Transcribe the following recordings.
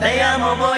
and they are my boy.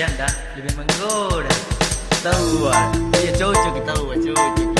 bercanda lebih menggoda Tahu ah, dia cocok tahu cocok